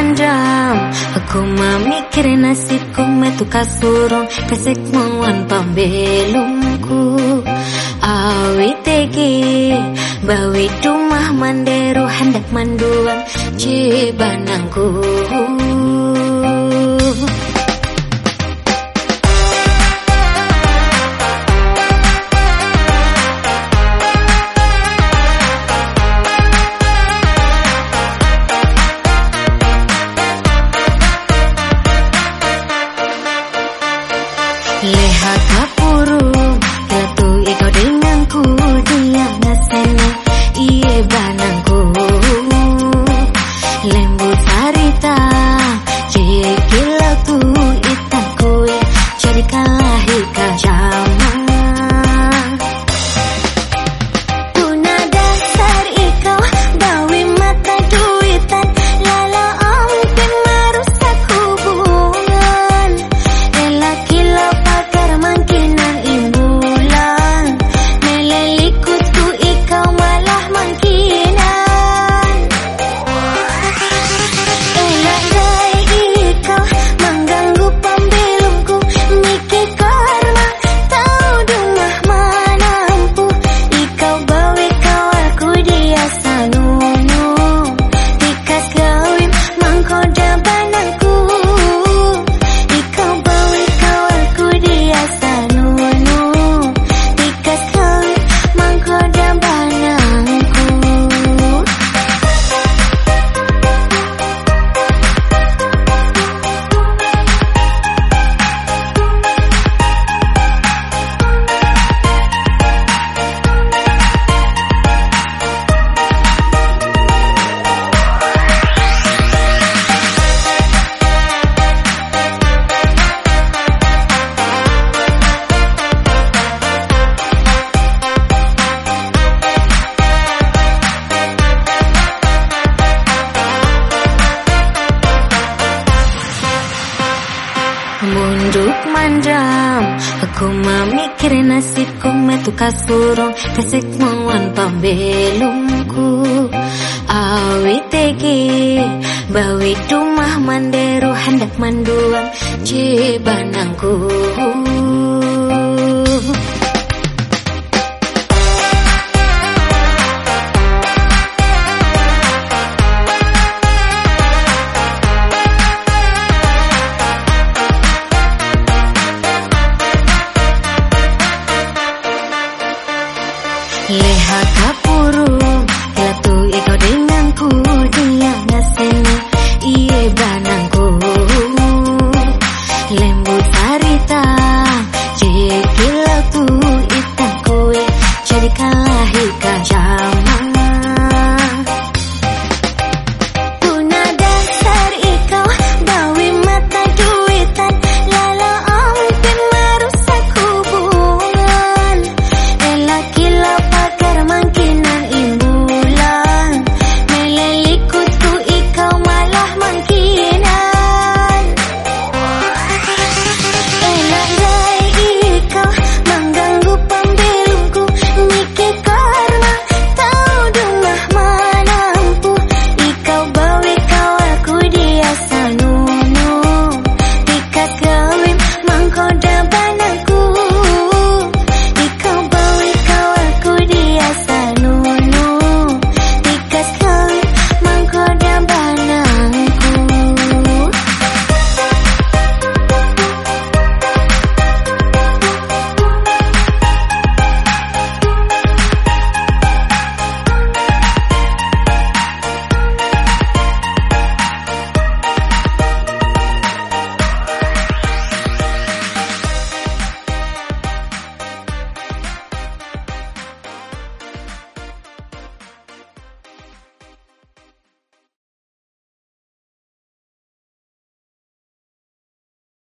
dendam Aku memikir nasibku metu kasurung kesek muan pambelungku Awi tegi Bawi dumah manderu hendak manduan Cibanangku. Munduk mandam Aku mamikirin nasibku metu kasurung mauan pambelumku Awi tegi Bawi dumah manderu hendak manduan Cibanangku Lehakap.